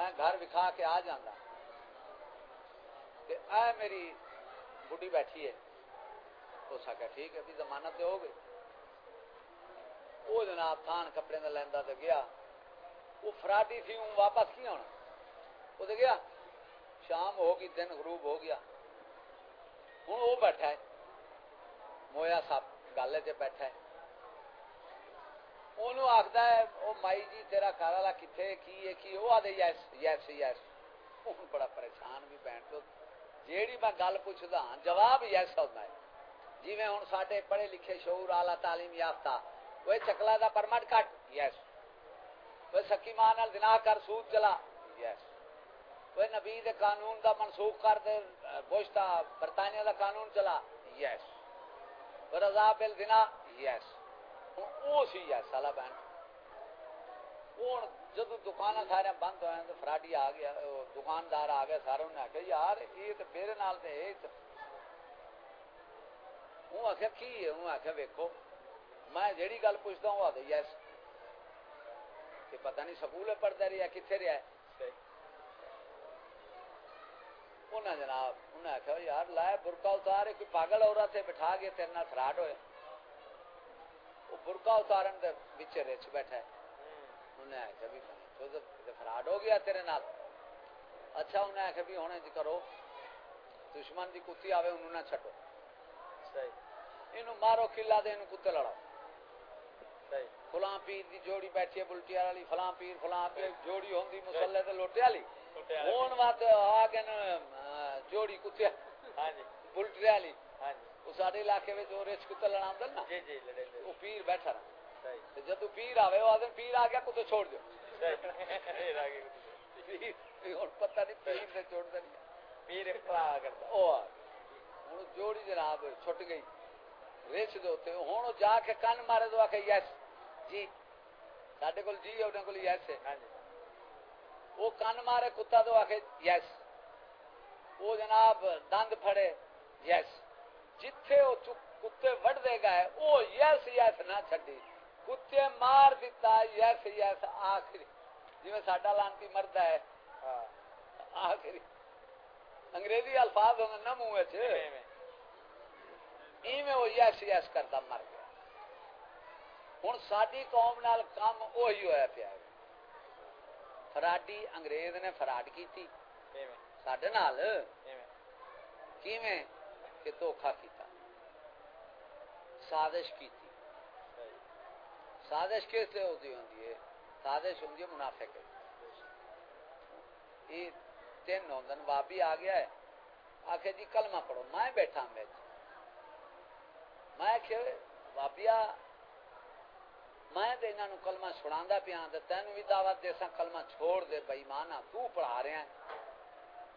میں گھر وکھا کے آ جانا۔ اے میری بڑھی بیٹھی ہے۔ ہو سکا ٹھیک ہے بھی ضمانت ہو گئی وہ جناب تھان کپڑے کا لینا تو گیا۔ وہ فراڈی تھی، ہوں واپس کی ہونا؟ وہ تو گیا۔ شام ہو گئی، دن غروب ہو گیا۔ ہوں وہ بیٹھا ہے۔ مویا سب گل بیٹھا ہے۔ انہوں مائی جی تیرا گھر والا کتنے کی ہے کی وہ آدھے یس یس یس ہوں بڑا پریشان بھی بہن تو جیڑی میں گل پوچھدا ہاں جواب یس ہوتا ہے جی میں ہوں سارے پڑھے لکھے شعور تعلیم یافتہ وہ چکلا دا پرمٹ کٹ یس وہ سکی ماں نال دنا کر سود چلا یس وہ نبی دے قانون دا منسوخ کر دے بوشتا برطانیہ دا قانون چلا یس وہ رضا بل دنا یس وہ سی یس سالا بہن۔ ہوں جدو دکان سارے بند ہوئے تو فراڈی آ گیا دکاندار آ گیا سارے انہیں آخیا یار یہ تو میرے نال تو آخیا کی ہے؟ ہوں آخیا ویکو میں جیڑی گل پوچھتا ہوں آدھے یس کہ پتہ نہیں سکول پڑھتا رہا کتنے رہا ہے؟ انہیں جناب انہیں آخیا یار لائے برقا اتار کوئی پاگل عورت ہے بٹھا کے تیرے نال فراڈ ہوئے وہ برقا اتارن دے رچ بیٹھا ہے۔ انہیں آخیا بھی تو فراڈ ہو گیا تیرے نال۔ اچھا انہیں آخیا بھی جی کرو۔ دشمن دی کتی آوے انہوں نہ چھٹو مارو کلا دے کتے لڑاؤ۔ فلاں پیر دی جوڑی بیٹھی ہے بلٹی والی فلاں پیر فلاں پیر جوڑی ہوندی مسلے تے لوٹے والی۔ ہون وات آ گئے جوڑی کتے۔ ہاں جی۔ بلٹی والی۔ ہاں جی۔ سارے علاقے میں جو رچ کتے لڑا نا۔ جی جی وہ پیر بیٹھا رہا۔ جدو پیر آوے وہ آدھے پیر آ گیا کتے چھوڑ دیو۔ پتہ نہیں پیر چھوڑ دیں پیر کرتا وہ ہوں جوڑی جناب چھٹ گئی۔ رچ دے ہوں جا کے کن مارے دو آخ یس جی۔ سڈے کو جی انہیں کو یس ہے۔ ہاں جی۔ وہ کن مارے کتا دو آخ یس۔ وہ جناب دند پھڑے یس۔ جتھے وہ کتے وڈ دے گئے وہ یس یس نہ چڈی کتے مار دیتا یس یس آخری۔ جی میں ساڈا لانتی مرد ہے۔ ہاں۔ آخری۔ انگریزی الفاظ ہونے نہ منہ ایویں وہ یس یس کرتا مر گیا۔ ہوں ساری قوم نال کام وہی ہوا پیا فراڈی انگریز نے فراڈ کی سڈے نال؟ کہ دھوکھا کیتا۔ سازش کی تھی۔ سازش کس لیے ہوتی ہوں سازش ہوں منافع کے یہ تین ہوں بابی آ گیا ہے۔ آخر جی کلمہ پڑھو، میں بیٹھا میں میں کہ بابیا میں تے انہاں نو کلمہ چھڑاندا پیا ہاں، تے تینوں بھی دعوت دے سا کلمہ چھوڑ دے بے ایمان تو پڑھا رہے ہیں۔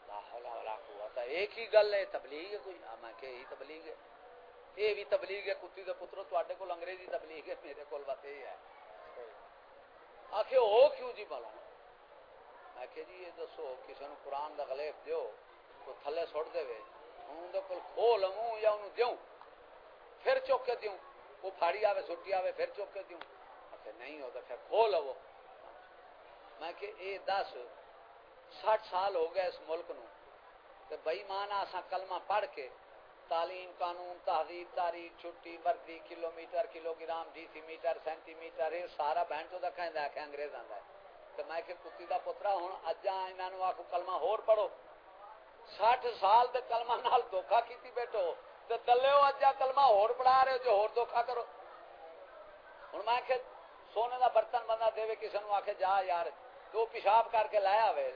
لا حول ولا قوت، ایک ہی گل ہے، تبلیغ ہے کوئی؟ میں کہ ہی تبلیغ ہے۔ اے بھی تبلیغ ہے کتی دے پترو تواڈے کول انگریزی تبلیغ ہے میرے کول بات یہ ہے آکھے او کیوں جی بلا میں کہ جی یہ دسو کسی نو قرآن دا غلیف دیو تو تھلے سٹ دے وے ہوں دے کول کھول منہ یا اونوں دیوں پھر چوک کے دیوں وہ پھاڑی آوے سٹی آوے پھر چوک کے دیوں کہ نہیں ہوتا پھر کھول وہ میں کہ اے دس سٹھ سال ہو گئے اس ملک نو تے بئی مانا اسا کلمہ پڑھ کے تعلیم، قانون، تہذیب، تاریخ، چھٹی، وردی kilometre kilogram decimetre centimetre یہ سارا بہن چو دکھا ہے کہ انگریزاں دا تے میں کہ کتی دا پترا، ہن اجا انہاں نو آکھو، کلمہ ہور پڑھو۔ سٹھ سال دے کلمہ نال دھوکا کیتی بیٹھو۔ تے دلے اجا کلمہ ہور پڑھا رہے ہو، جو ہور دھوکا کرو۔ ہن میں کہ سونے دا برتن بندہ دے کسی نو آخ جا یار، تو پیشاب کر کے لایا ہوئے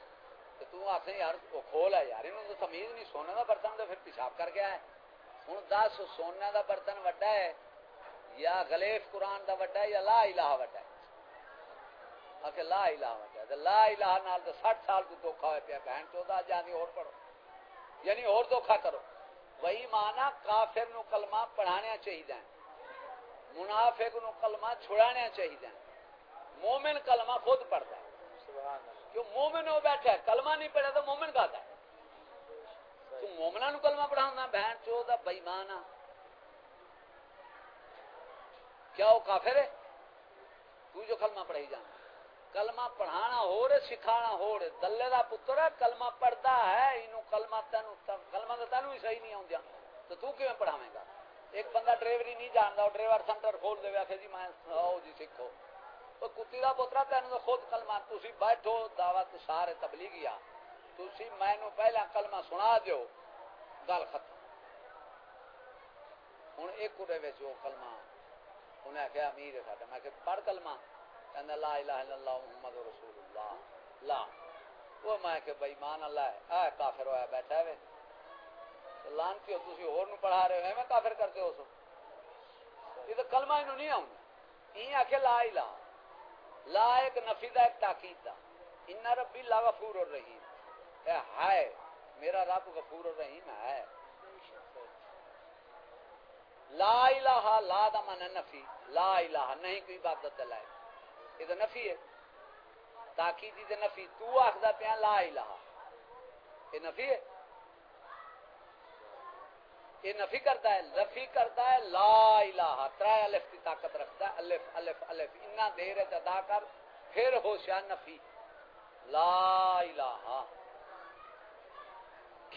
تو تو آخ یار وہ کھول ہے یار انہوں تو تمیز نہیں، سونے دا برتن تو پھر پیشاب کر کے آئے۔ ہوں دس سونے دا برتن وڈا ہے یا غلیف قرآن دا وڈا ہے یا لا الہ وڈا ہے آخ لا الہ وڈا ہے لا الہ نال تو سٹھ سال تو دھوکھا ہوئے پیا بہن چودہ جانی اور پڑھو یعنی اور دھوکھا کرو وہی مانا کافر نو کلمہ پڑھانے چاہیے منافق نو کلمہ چھڑانے چاہیے مومن کلمہ خود پڑھتا ہے کیوں مومن ہو بیٹھا ہے کلمہ نہیں پڑھا تو مومن کہتا ہے تو مومنا نو کلمہ پڑھانا بہن چودا بےمانا کیا وہ کافر ہے تو جو کلمہ پڑھائی جانا کلمہ پڑھانا ہو رہے سکھانا ہو رہے دلے دا پتر ہے کلمہ پڑھتا ہے انہوں کلمہ تینو کلمہ دا تینو ہی صحیح نہیں آؤں تو تو کیوں پڑھاویں گا ایک بندہ ڈرائیوری نہیں جاندا جانتا ڈرائیور سینٹر کھول دے آخر جی میں آؤ جی سیکھو تو کتی دا پترا تینوں تو خود کلمہ تسی بیٹھو دعوت سارے تبلیغی آ تسی مینوں پہلا کلمہ سنا دیو، گل ختم۔ ہوں ایک کڑے وچ وہ کلمہ، انہیں آخیا امیر ہے ساڈا۔ میں کہ پڑھ کلمہ۔ کہندا، لا الہ الا اللہ محمد رسول اللہ۔ لا۔ وہ میں کہ بھائی، مان اللہ ہے۔ اے کافر ہویا، بیٹھا ہے لانتی ہو، تسی اور نو پڑھا رہے ہو میں کافر کرتے ہو سو۔ یہ تو کلمہ انہوں نہیں آؤں این آکھے لا الہ۔ لا ایک نفی دا، ایک تاکید دا۔ ان ربی لا غفور الرحیم۔ اے ہے میرا رب غفور الرحیم ہے۔ لا الہ لا دا من نفی، لا الہ نہیں، کوئی عبادت دلائے یہ تو نفی ہے۔ تاکیدی دے نفی، تو آخدا پیا لا الہ۔ یہ نفی ہے۔ یہ نفی کرتا ہے، نفی کرتا ہے، لا الہ، ترائے الف کی طاقت رکھتا ہے، الف الف الف، اتنا دیر ادا کر، پھر ہو نفی۔ لا الہ۔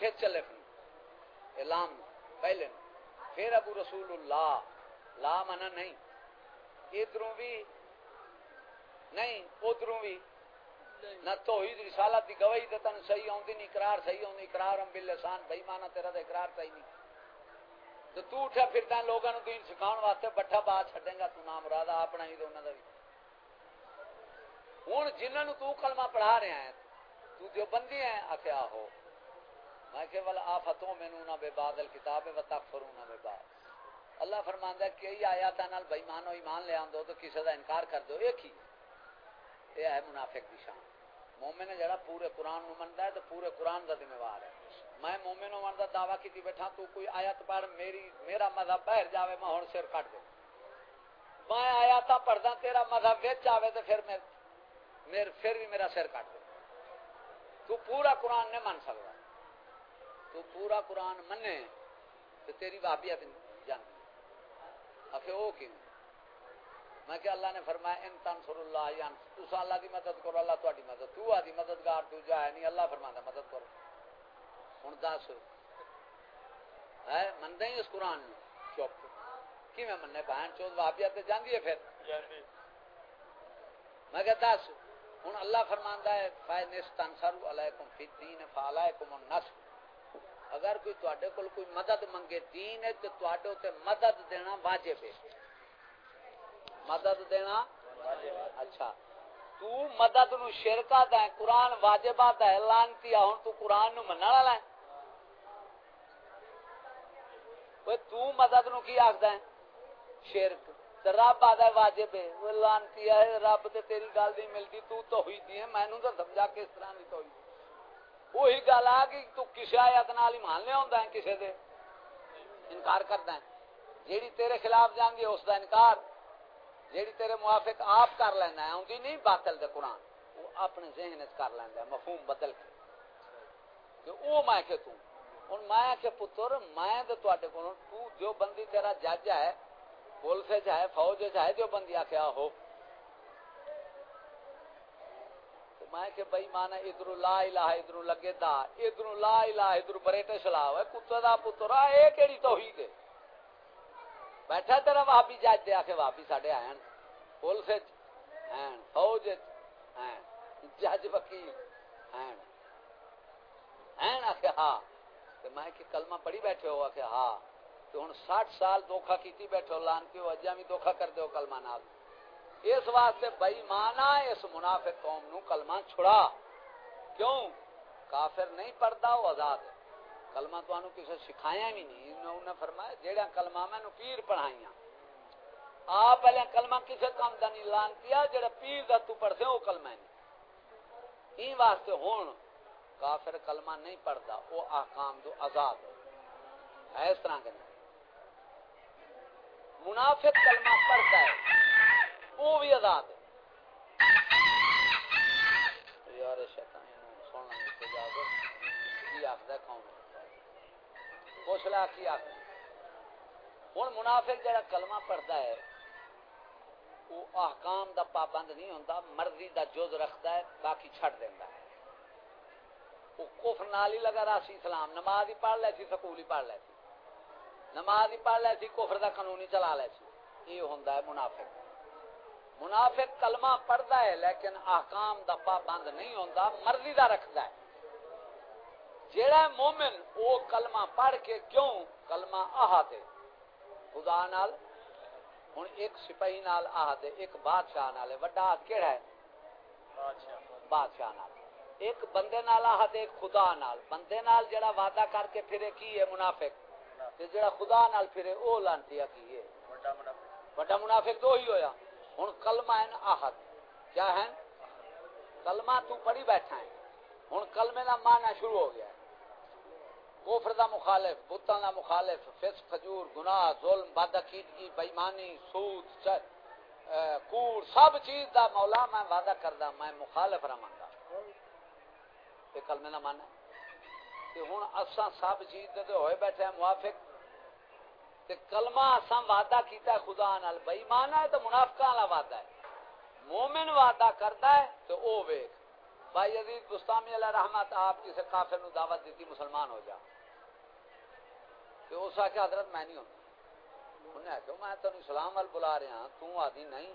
کھچ الف اعلام پہلے پھر ابو رسول اللہ لا منا نہیں۔ ادھروں بھی نہیں ادھروں بھی۔ نہ توحید رسالت دی گواہی تے تن صحیح اوندی نہیں اقرار صحیح اوندی اقرار ہم باللسان بے ایمان تیرا تے اقرار صحیح نہیں۔ تو تو اٹھا پھرتا لوگوں نو دین سکھاون واسطے بٹھا بات چھڈیں گا تو نام مراد اپنا ہی تے انہاں دا بھی۔ ہن جنہاں نو تو کلمہ پڑھا رہا ہے تو جو بندی ہے آکھیا ہو میں کہ ول آفتوں میں منون بے بعد الکتاب و تکفرون بے بعد اللہ فرماندا ہے کہ یہ آیات نال بے ایمان و ایمان لے آندو تو کسی دا انکار کر دو، ایک ہی۔ یہ ہے منافق دی شان۔ مومن جڑا پورے قرآن نو مندا ہے تو پورے قرآن دا ذمہ وار ہے۔ میں مومن ہون دا دعویٰ کیتی بیٹھا، تو کوئی آیت پڑھ، میری، میرا مذہب باہر جاوے، میں ہن سر کٹ دے میں آیات پڑھدا، تیرا مذہب وچ آوے تے پھر میں میرے پھر بھی میرا سر کٹ دے تو پورا قرآن نہیں من سکدا۔ تو پورا قرآن منے تو تیری بابیت جان۔ آخر وہ کیوں؟ میں کہ اللہ نے فرمایا ان تنصر اللہ یان تو اللہ دی مدد کرو اللہ تہاڈی مدد۔ تو آدی مددگار تو جا نہیں اللہ فرماندا مدد کرو۔ ہن دس۔ ہے مندے ہی اس قرآن نو چپ۔ کی میں مننے؟ بہن چود وابیت جاندی ہے پھر؟ میں کہ دس۔ ہن اللہ فرماندا ہے فائن استنصر علیکم فی الدین فعلیکم النصر۔ اگر کوئی تواڈے کول کوئی مدد منگے دین ہے تے تواڈے تے مدد دینا واجب ہے۔ مدد دینا اچھا۔ تو مدد نو شرکا دا قرآن واجبات ہے، لانتی ہن تو قرآن نو منن والا ہے۔ اوے تو مدد نو کی آکھدا ہے؟ شرک۔ تے رب آدا ہے واجب ہے۔ وہ لانتی ہے، رب تے تیری گل نہیں ملدی، تو توحید ہے۔ مینوں تے سمجھا کس طرح نہیں توحید۔ وہی گل آ کہ تو کسی آیت نال ایمان لے آندا ہے کسی دے؟ انکار کردا ہے۔ جیڑی تیرے خلاف جانگی اس دا انکار۔ جیڑی تیرے موافق آپ کر لینا ہے، اوندی نہیں، باطل دے قرآن۔ وہ اپنے ذہن وچ کر لیندا ہے، مفہوم بدل کے۔ کہ او میں کہ تو؟ ہن میں کہ پتر، میں تے تواڈے کول، تو جو بندی تیرا جج ہے پولیس وچ ہے، فوج وچ ہے، جو بندی آکھیا، ہو۔ میں کہ بھائی مانا ادھر لا الہ ادھر لگے دا ادھر لا الہ ادھر بریٹے سلاو ہے، کتے دا پترا اے کیڑی توحید ہے؟ بیٹھا تیرا وہابی جج دے آکھے وہابی ساڈے آئن پولیس وچ ہیں۔ فوج وچ ہیں۔ جج وکیل، ہیں۔ ہیں آکھے ہاں۔ تے میں کہ کلمہ پڑھی بیٹھے ہو آکھے ہاں۔ تو ہن 60 سال دھوکا کیتی بیٹھے ہو، لان کے اجا بھی دھوکا کر دیو کلمہ نال۔ اس واسطے بئی مانا اس منافق قوم نو کلمہ چھڑا۔ کیوں؟ کافر نہیں پڑھتا، وہ آزاد ہے۔ کلمہ تو کسی سکھایا بھی نہیں انہوں نے فرمایا جیڑا کلمہ میں نو پیر پڑھائیاں۔ آپ پہلے کلمہ کسی کام دا نہیں لان کیا جیڑا پیر دا تو پڑھتے وہ کلمہ نہیں۔ این واسطے ہون کافر کلمہ نہیں پڑھتا، وہ احکام دو آزاد ہے اس طرح کے نہیں۔ منافق کلمہ پڑھتا ہے۔ وہ بھی آزاد ہے۔ یار شیطان سن کی آخر کون؟ پوچھ لا کی آخر۔ ہوں منافق جہاں کلمہ پڑھتا ہے، وہ احکام دا پابند نہیں ہوتا مرضی دا جز رکھتا ہے، باقی چھڑ دینا ہے۔ وہ کفر نال ہی لگا رہا سی، اسلام نماز ہی پڑھ لے سی، سکول ہی پڑھ لے سی۔ نماز ہی پڑھ لے سی، کفر دا قانون ہی چلا لے سی۔ یہ ہوندا ہے منافق۔ منافق کلمہ پڑھتا ہے لیکن احکام دا پابند نہیں ہوتا مرضی دا رکھتا ہے۔ جیڑا مومن وہ کلمہ پڑھ کے کیوں کلمہ آہا دے خدا نال۔ ہوں ایک سپاہی نال آہ دے ایک بادشاہ نال۔ وڈا ہاتھ کیڑا ہے؟ بادشاہ نال۔ ایک بندے نال آہ دے ایک خدا نال۔ بندے نال جڑا وعدہ کر کے پھرے کی ہے منافق؟ تے جڑا خدا نال پھرے او لانتیا کی ہے۔ بڑا منافق۔ دو ہی ہویا۔ ہن کلمہ ہے احد کیا ہے؟ کلمہ تو پڑھی بیٹھا ہے۔ ہن کلمے دا معنی شروع ہو گیا ہے۔ کفر دا مخالف، بتاں دا مخالف، فسق فجور گناہ، ظلم بدعقیدگی بے ایمانی سود کوڑ، سب چیز دا مولا میں وعدہ کردا، میں مخالف رہاں گا یہ کلمے دا معنی تے ہن اساں سب چیز دے ہوئے بیٹھے ہیں، موافق۔ تے کلمہ اساں وعدہ کیتا ہے خدا نال بے ایمان ہے تے منافقاں والا وعدہ ہے۔ مومن وعدہ کردا ہے تے او ویکھ۔ بھائی عزیز گستامی علیہ رحمت، آپ کسی کافر نو دعوت دیتی مسلمان ہو جا۔ تو اس آکے حضرت میں نہیں ہوتا انہیں کہا میں تو اسلام وال بلا رہا ہوں تو آدھی نہیں۔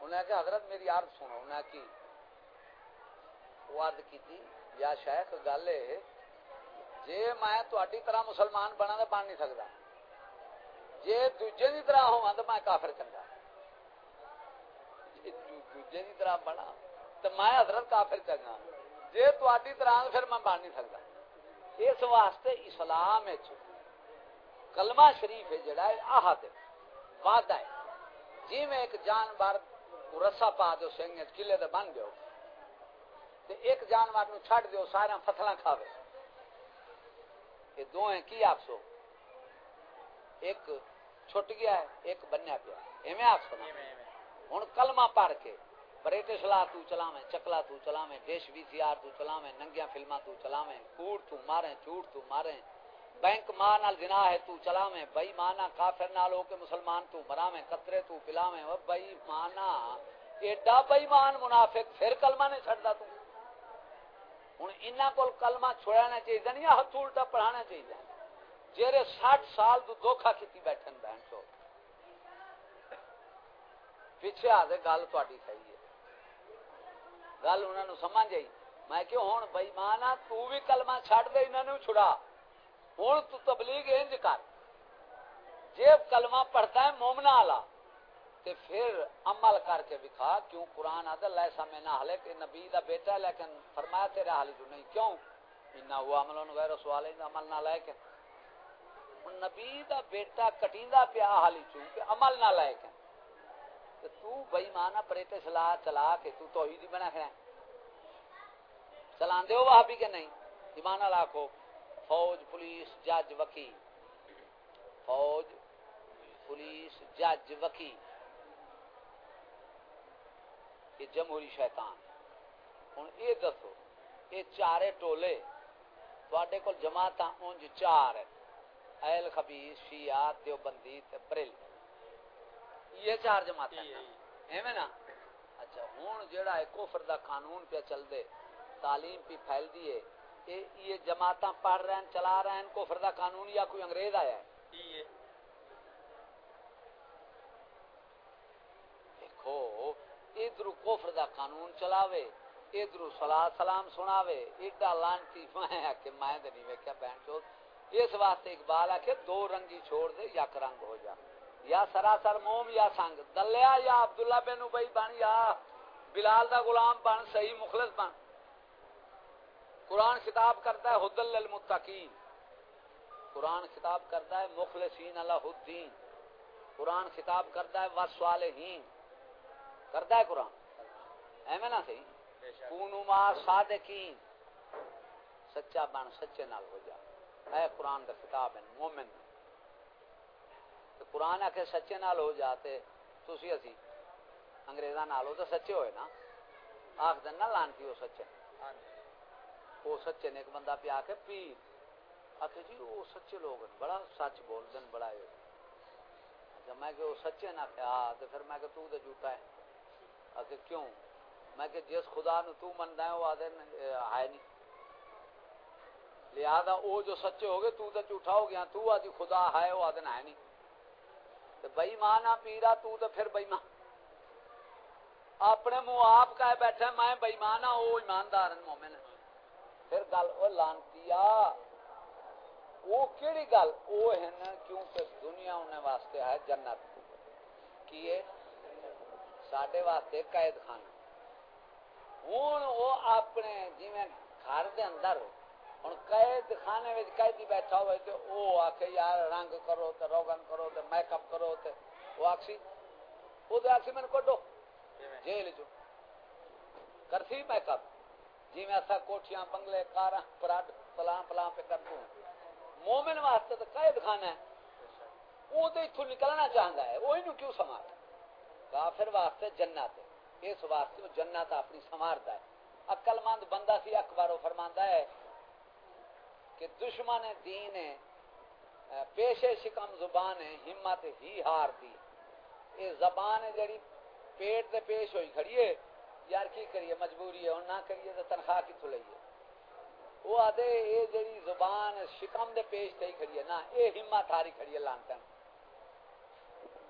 انہیں کہا حضرت میری عرض سنو۔ انہیں کی؟ وہ عرض کی تھی یا شیخ گالے جے میں تو اٹی طرح مسلمان بنا دے بن نہیں سکتا جے دوجے دی طرح ہوں تو میں کافر چنگا۔ جے دوجے دی طرح بنا تو میں حضرت کافر چنگا۔ جے تو اٹی طرح پھر میں بن نہیں سکتا اس واسطے اسلام کلمہ شریف ہے جڑا ہے آہد وعدہ ہے۔ جی میں ایک جانور رسا پا دو سنگ کلے دے بن دیو تے ایک جانور نو چھڑ دیو سارے فصلاں کھاوے۔ یہ دو ہیں کی آپ سو ایک چھٹ گیا ہے ایک بنیا پیا ایویں آپ سنا ہن کلمہ پڑھ کے بریٹش لا تو چلاویں چکلا تو چلاویں ڈش وی سی آر تو چلاویں ننگیاں فلماں تو چلاویں کوڑ تو ماریں جھوٹ تو ماریں بینک ماں نال جنا ہے تو چلاویں بئی مانا کافر نال ہو کے مسلمان تو مراویں قطرے تو پلاویں او بئی مانا ایڈا بئی مان منافق پھر کلمہ نہیں چھڑدا تو۔ ہن انہاں کول کلمہ چھڑانا چاہیے نہیں ہتھ الٹا پڑھانا چاہیے جیرے 60 سال تو دھوکا کیتی بیٹھن بہن چو پیچھے آ دے، گل تہاڈی صحیح ہے۔ گل انہاں نو سمجھ آئی۔ میں کہ ہن بے ایمانا تو بھی کلمہ چھڈ دے، انہاں نو چھڑا۔ ہوں تو تبلیغ انج کر۔ جیب کلمہ پڑھتا ہے مومنا والا تے پھر عمل کر کے دکھا کیوں قرآن آدھا لیسا میں نہ حلے کہ نبی دا بیٹا ہے، لیکن فرمایا تیرے حالی جو نہیں۔ کیوں؟ انہا ہوا عملوں غیر سوال ہے عمل نہ لائے کہ نبی دا بیٹا کٹیندہ پیا حالی چوں کہ عمل نہ لائے کہ تو بھائی مانا پریتے چلا چلا کے تو توحیدی بنا ہے چلان دے ہو وہاں بھی کہ نہیں ایمان اللہ کو فوج پولیس جج وکیل فوج پولیس جج وکیل یہ جمہوری شیطان ہوں یہ دسو یہ چارے ٹولے تھوڑے کو جماعت اونج چار ہے اہل خبیز شیعہ دیوبندی بریل یہ چار جماعت ایویں نا؟ اچھا ہوں جیڑا ہے کفر دا قانون پہ چل دے تعلیم پہ پھیل دیے یہ جماعت پڑھ رہے ہیں چلا رہے ہیں کفر دا قانون یا کوئی انگریز آیا ہے؟ دیکھو ادھر کفر دا قانون چلاوے ادھر سلا سلام سناوے ایڈا لانتی میں کہ میں نہیں ویکیا بہن چوت اس واسطے اقبال آ کے دو رنگی چھوڑ دے یا رنگ ہو جا۔ یا سراسر موم یا سنگ۔ دلیا یا عبداللہ بن ابئی بن یا بلال دا غلام بن صحیح مخلص بن۔ قرآن خطاب کرتا ہے حد للمتقین۔ قرآن خطاب کرتا ہے مخلصین اللہ الدین۔ قرآن خطاب کرتا ہے وسوالہین کرتا ہے قرآن؟ ایمیں نہ صحیح کونو ما صادقین۔ سچا بن سچے نال ہو جا۔ اے قرآن دا خطاب ہے، مومن۔ تو قرآن آکے سچے نال ہو جاتے تو سی اسی انگریزاں نال ہو تو سچے ہوئے نا۔ آخ دن نہ لانتی ہو سچے۔ وہ سچے نے ایک بندہ پہ آ کے پیر۔ آخر جی وہ سچے لوگ ہیں، بڑا سچ بول دن بڑا جب اچھا، میں کہ وہ سچے نہ تھے ہاں تو پھر میں کہ تو تو جھوٹا ہے۔ آگے کیوں؟ میں کہ جس خدا نو تو مندا ہے، وہ آدھے ہے نہیں۔ لہذا وہ جو سچے ہو گئے تو تو جھوٹا ہو گیا، تو آدھی خدا ہے وہ آدھے ہے نہیں۔ تو بئی ماں نہ پیرا، تو تو پھر بئی ماں اپنے منہ آپ کا بیٹھا میں بئی ماں نہ وہ ایماندار مومن پھر گل وہ لانتی وہ کیڑی گل؟ وہ ہے نا کیونکہ دنیا انہیں واسطے ہے جنت۔ کیے سڈے واسطے قید خانہ۔ ہوں وہ اپنے جی گھر دے اندر ہو ہوں قید خانے میں قیدی بیٹھا ہوئے تو وہ آخ یار، رنگ کرو تو روگن کرو تو میک اپ کرو تو وہ آخسی وہ تو آخسی میں کڈو جیل چ کرسی میک اپ جی میں ایسا کوٹیاں بنگلے کار پراڈ پلاں پلاں پہ کر دوں۔ مومن واسطے تو قید خانہ ہے۔ وہ تو اتو نکلنا چاہتا ہے۔ وہ کیوں سمار کافر واسطے جنت ہے۔ اس واسطے وہ جنت اپنی سمارتا ہے۔ عقل مند بندہ سی اخبار فرماندا ہے کہ دشمن دین ہے پیشے شکم زبان ہے، ہمت ہی ہار دی۔ یہ زبان ہے جڑی پیٹ تے پیش ہوئی کھڑی ہے، یار کی کریے، مجبوری ہے، اور نہ کریے تو تنخواہ کتوں لئیے؟ وہ آدھے یہ جڑی زبان شکم دے پیش تے کھڑی ہے نا یہ ہمت ہاری کھڑی ہے، لانتن۔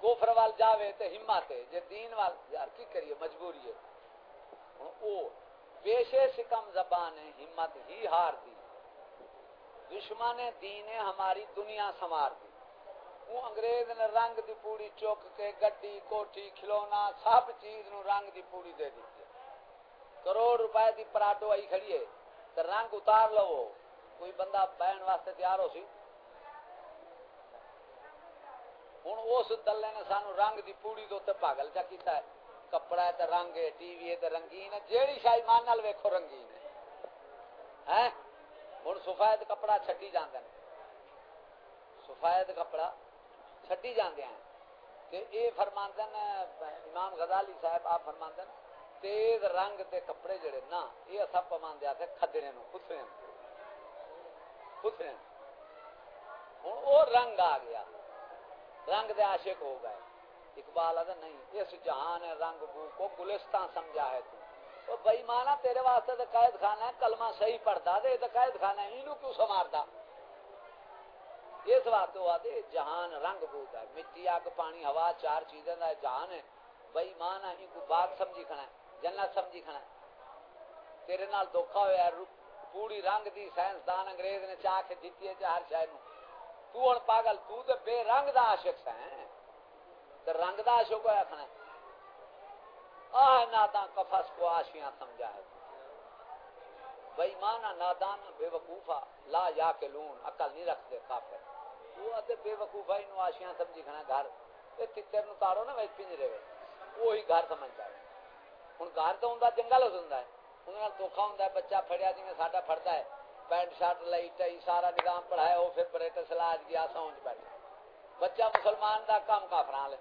کوفر وال جاوے تے ہمت ہے، جے دین وال، یار کی کریے، مجبوری ہے۔ او پیشے شکم زبان ہے، ہمت ہی ہار دی۔ دشمن دین ہماری دنیا سنوار دی۔ وہ انگریز نے رنگ دی پوڑی چوک کے گڈی، کوٹھی، کھلونا، سب چیز نو رنگ دی پوڑی دے دی کروڑ روپے دی پراٹو آئی کھڑی ہے تو رنگ اتار لو۔ کوئی بندہ بہن واسطے تیار ہو سی؟ ہوں اس دلے نے سانو رنگ دی پوڑی دو پاگل چا کیتا ہے۔ کپڑا ہے تے رنگ ہے، ٹی وی ہے تے رنگین ہے، جیڑی شاہی مان نال ویکھو رنگین ہے۔ ہیں ہوں سفید کپڑا چڈی جانے سفید کپڑا چڈی جانے ہیں۔ کہ یہ فرماندن امام غزالی صاحب آپ فرماندن تیز رنگ تے کپڑے جڑے نا یہ اصا پمان دیا تھے کھدڑے نو خسرے خسرے ہوں وہ رنگ آ گیا۔ رنگ دے عاشق ہو گئے۔ اقبال آدھا نہیں، اس جہان رنگ بو کو گلستان سمجھا ہے تو۔ بھائی مانا تیرے واسطے تو قید خانہ ہے، کلمہ صحیح پڑھتا دے تو قید خانہ ہے انہوں کیوں سمارتا اس واسطے ہوا دے جہان رنگ بوت ہے، مٹی، آگ، پانی، ہوا، چار چیزیں دا جہان ہے۔ بھائی مانا ہی کو باغ سمجھی کھنا ہے، جنت سمجھی کھنا ہے۔ تیرے نال دھوکا ہوا ہے پوری رنگ دی سائنس دان انگریز نے چاہ کے دیتی ہے چاہر شاید نو۔ تو ہن پاگل، تو تے بے رنگ دا عاشق ہے تے رنگ دا عاشق ہویا کھنا ہے۔ آہ نادان کفس کو آشیاں سمجھا ہے۔ بھائی مانا نادان بے وقوفا لا یا کے لون عقل نہیں رکھ دے کافر۔ وہ آدھے بے وقوفا انہوں آشیاں سمجھی کھنا گھر۔ یہ تتر نو تارو نا، ویچ پنجرے وے وہی گھر سمجھ جائے ہن گھر تو ہوندا، جنگل ہو ہوندا ہے۔ انہوں نے دھوکا ہوندا ہے، بچہ پھڑیا جی ساڈا پھڑدا ہے۔ پینٹ شرٹ لئی ٹئی سارا نظام پڑھایا وہ پھر بریٹ سلاج گیا، سونج بیٹھا۔ بچہ مسلمان دا کام کافراں لے۔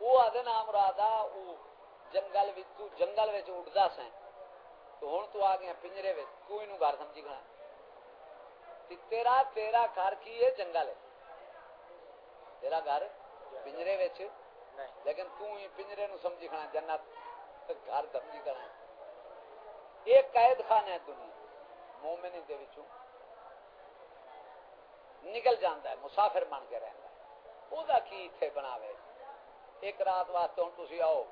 وہ آدھے نام رادا وہ جنگل تو جنگل وچ اڑدا سیں تو ہن تو آ گیا پنجرے وچ۔ تو اینو گھر سمجھی گنا تے تیرا تیرا گھر کی ہے؟ جنگل ہے۔ تیرا گھر پنجرے وچ؟ لیکن تو ہی پنجرے نو سمجھی کھنا جنت گھر سمجھی کھنا ایک قید خانہ ہے دنیا۔ مومن دے وچوں۔ نکل جاندا ہے مسافر بن کے رہندا ہے۔ او دا کی ایتھے بناوے؟ ایک رات واسطے ہوں تھی آؤ۔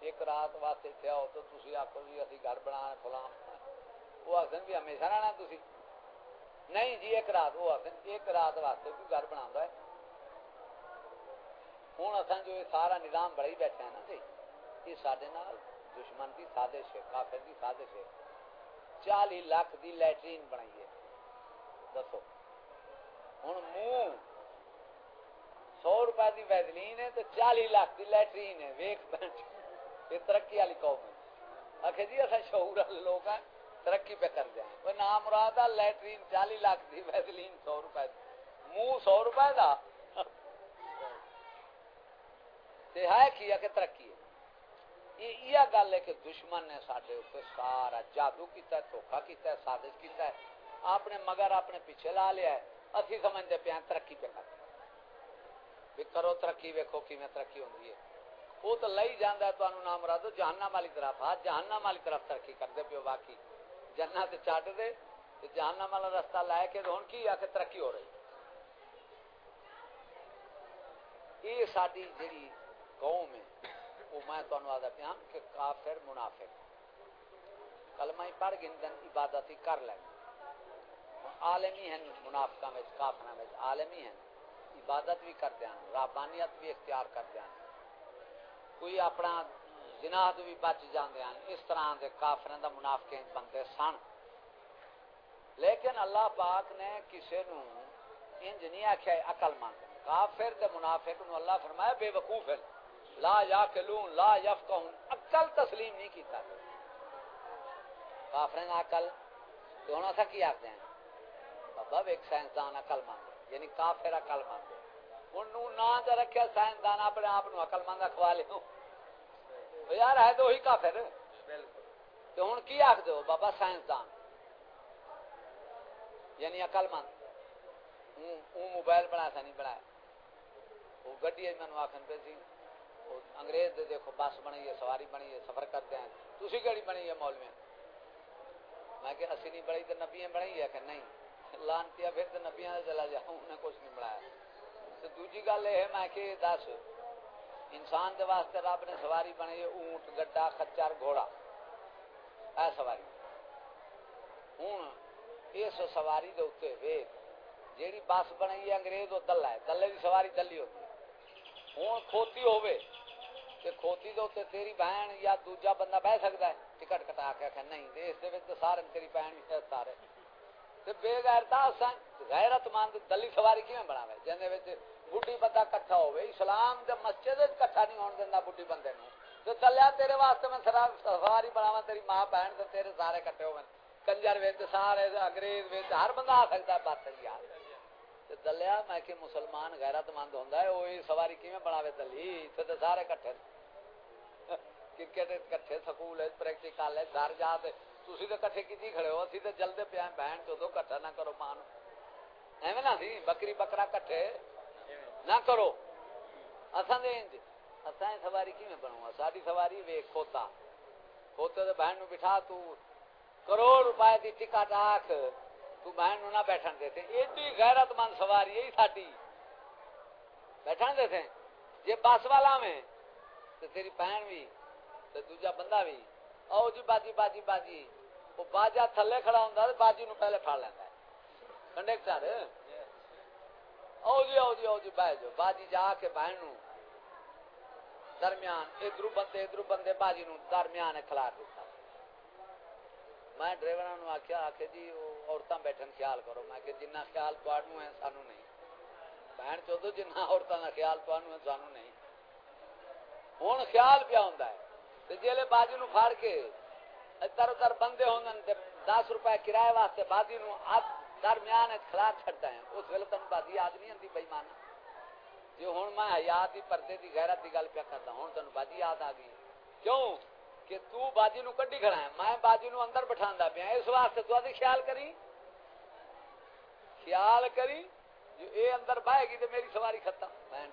ایک رات واسطے اتنے آؤ تو تھی آخو جی ابھی گھر بنا فلاں وہ آخر بھی ہمیشہ رہنا تھی نہیں جی ایک رات، وہ آخر ایک رات واسطے کوئی گھر بنا ہے۔ ہوں اصل جو سارا نظام بڑا ہی بیٹھا ہے نا جی یہ سارے دشمن کی سازش ہے، کافر کی سازش ہے۔ چالی لاکھ دی لیٹرین بنائی ہے۔ دسو۔ ہوں منہ سو روپے کی ویزلین ہے تو چالی لاکھ کی لٹرین ہے ویخ یہ ترقی والی قوم ہے۔ آخر جی اصل شعور والے لوگ ہیں، ترقی پہ کر جائیں وہ نام مراد لٹرین چالی لاکھ کی ویزلین سو روپے منہ سو روپے کا ہے کیا کہ ترقی ہے؟ یہ گل ہے کہ دشمن نے سارے اتنے سارا جادو کیتا ہے دھوکھا کیتا ہے، سازش کیتا ہے۔ آپ نے مگر اپنے پیچھے لا لیا ہے۔ اسی سمجھتے پہ ترقی پہ کرتے بھی کرو ترقی ویکو کی ترقی ہوتی ہے وہ تو لئی جانا ہے تمہیں نام مراد جہنم والی طرف ہاں جہنم والی طرف ترقی کرتے پیو باقی جنت چڈ دے جہنم والا رستہ لے کے ہوں کی آ کے ترقی ہو رہی یہ ساری جیڑی قوم ہے وہ میں تمہیں آدھا پیا کہ کافر منافق کلمہ ہی پڑھ گن عبادت ہی کر لیں عالمی ہیں منافقہ میں کافرہ میں عالمی ہیں عبادت بھی کر دیا رابانیت بھی اختیار کر دیا کوئی اپنا جناح بھی بچ جاندے ہیں، اس طرح دے کافروں دا منافقین بندے سن۔ لیکن اللہ پاک نے کسی نو انج نہیں آخیا عقل مند۔ کافر دے منافق نو اللہ فرمایا بے وقوف ہے۔ لا یاکلون، لا یفقہون۔ عقل تسلیم نہیں کیتا۔ کافر نے عقل تو ہن اسا کی آکھدے ہیں؟ بابا ایک سائنسدان عقل مند۔ یعنی کافر عقل مند. انہوں نہ تے رکھیا سائنسدان اپنے آپ نو عقل مند اخوا لے یار ہے تو وہی کافر۔ تو ہن کی آکھ دو بابا سائنسدان یعنی عقل مند۔ اون موبائل بنایا سا نہیں بنایا۔ وہ گڈی مینو آخر پہ سی۔ انگریز دے دیکھو، بس بنی ہے، سواری بنی ہے، سفر کرتے ہیں۔ تھی کہڑی بنی ہے مولوی میں کہ اسی نہیں بڑی تو نبی بنائی ہے کہ نہیں۔ لانتی پھر تو نبیا چلا جا انہیں کچھ نہیں بنایا۔ تو دوجی گل یہ میں کہ دس، انسان دے واسطے رب نے سواری بنائی اونٹ گڈا خچر، گھوڑا۔ اے سواری۔ ہوں اس سواری دے اتنے ویک، جیڑی بس بنائی ہے انگریز، وہ دلہ ہے۔ دلے کی سواری دلی ہوتی ہے۔ ہوں کھوتی ہوے تے کھوتی دے تے تیری بہن یا دوجا بندہ بہ سکتا ہے، ٹکٹ کٹا کے کہ نہیں، اس دے وچ سارے تیری بہن بھی سارے۔ تے بے غیرتا اساں غیرت مند دلی سواری کیویں بناوے؟ جنے وچ بڈھی بندہ کٹھا ہوے اسلام دے مسجد وچ کٹھا نہیں ہون دیندا بڈھی بندے نو تے دلیا تیرے واسطے میں سرا سواری بناواں، تیری ماں بہن تے تیرے سارے کٹھے ہوون۔ کنجر وچ سارے انگریز وچ ہر بندہ آ سکتا ہے، بات یار دلیا میں کہ مسلمان غیرت مند ہوندا ہے او سواری کیویں بناوے دلی؟ تے تے سارے کٹھے۔ کرکٹ کٹھے سکول پریکٹیکل ہے گھر جا تے تسی تے کٹھے کیتی کھڑے ہو اسی تے جلدے پیا بہن چودو کٹھا نہ کرو مان ایویں نہ سی بکری بکرا کٹھے نہ کرو اساں دے انج اساں سواری کیویں بنوا ساڈی سواری ویکھ کھوتا کھوتے تے بہن نو بٹھا تو کروڑ روپے دی ٹکٹ آکھ تو بہن نہ بیٹھن دے دیتے ایڈی غیرت مند سواری یہی ساڈی بیٹھن دے دیتے جی بس والا میں تو تیری بہن بھی تو دوجا بندہ بھی او جی باجی باجی باجی وہ باجا تھلے کھڑا ہوں باجی نو پہلے پھڑ لینا ہے کنڈیکٹر او جی او جی او جی بہ جو باجی جا کے بہن نو درمیان ادھر بندے ادھر بندے باجی نو درمیان کھلار دیتا میں ڈرائیور آخیا آخ جی عورتیں بیٹھن خیال کرو میں کہ جنہ خیال تمہیں ہے سانو نہیں بہن چودو جنہ عورتوں کا خیال تمہیں ہے سانو نہیں ہوں خیال پیا ہوں جیلے باجی نو پھاڑ کے تر تر بندے ہوں دس روپے کرائے واسطے باجی نو درمیان کھلا چڑتا ہے اس ویلے تین باجی یاد نہیں آتی بئی مانا جی ہوں میں حیات کی پردے کی غیرت کی گل پیا کرتا ہوں تین باجی یاد آ گئی کیوں کہ تو باجی نو کڈی کھڑا ہے میں باجی نو اندر بٹھاندا پیا اس واسطے تو ادی خیال کری خیال کری جو اے اندر بائے گی تے میری سواری ختم میں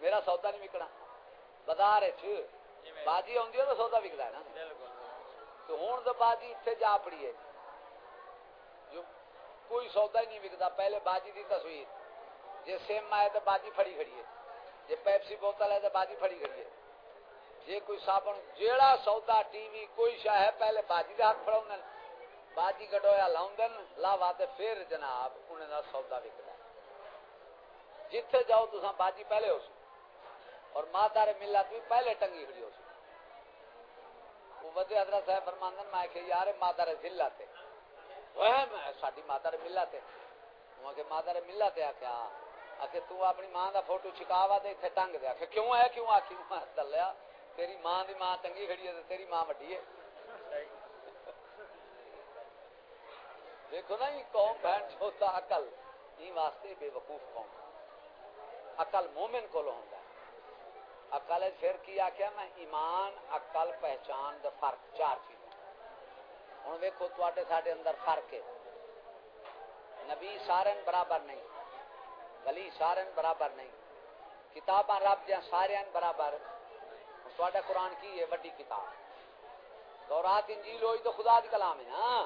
میرا سودا نہیں وکنا بازار وچ باجی ہے تو سودا وکدا ہے نا تو ہن تو باجی ایتھے جا پڑی ہے جو کوئی سودا ہی نہیں وکدا پہلے باجی دی تصویر جے سیم آئے تو باجی پھڑی کھڑی ہے جے پیپسی بوتل ہے تو باجی پھڑی کھڑی ہے جی کوئی صابن جیڑا سودا ٹی وی کوئی شاہ ہے پہلے باجی دے ہاتھ پھڑاؤں باجی گڈویا لاؤں لا واتے پھر جناب انہیں دا سودا وکدا جتھے جاؤ تو باجی پہلے ہو سی اور ماتا رے ملت بھی پہلے ٹنگی کھڑی ہو سی وہ ودے حضرت صاحب فرماندن میں کہ یار ماتا رے ذلت ہے میں ساڈی ماتا رے ملت ہے وہ کہ ماتا رے ملت ہے کیا ہاں۔ کہ تو اپنی ماں دا فوٹو چھکاوا تے ایتھے ٹنگ دے۔ کہ کیوں ہے، کیوں آکھی میں دلیا، تیری ماں دی ماں چنگی کھڑی ہے تیری ماں وڈی ہے۔ دیکھو نا، یہ قوم بہن چھوتا عقل یہ واسطے بے وقوف قوم۔ عقل مومن کو لو ہوندا عقل پھر کی آکھیا، میں ایمان، عقل، پہچان دا فرق چار چیز ہن ویکھو، تواڈے ساڈے اندر فرق ہے۔ نبی سارن برابر نہیں، ولی سارن برابر نہیں، کتاباں رب دیا سارے برابر۔ تھوڑا قرآن کی ہے؟ وڈی کتاب۔ دورات انجیل ہوئی تو خدا دی کلام ہے ہاں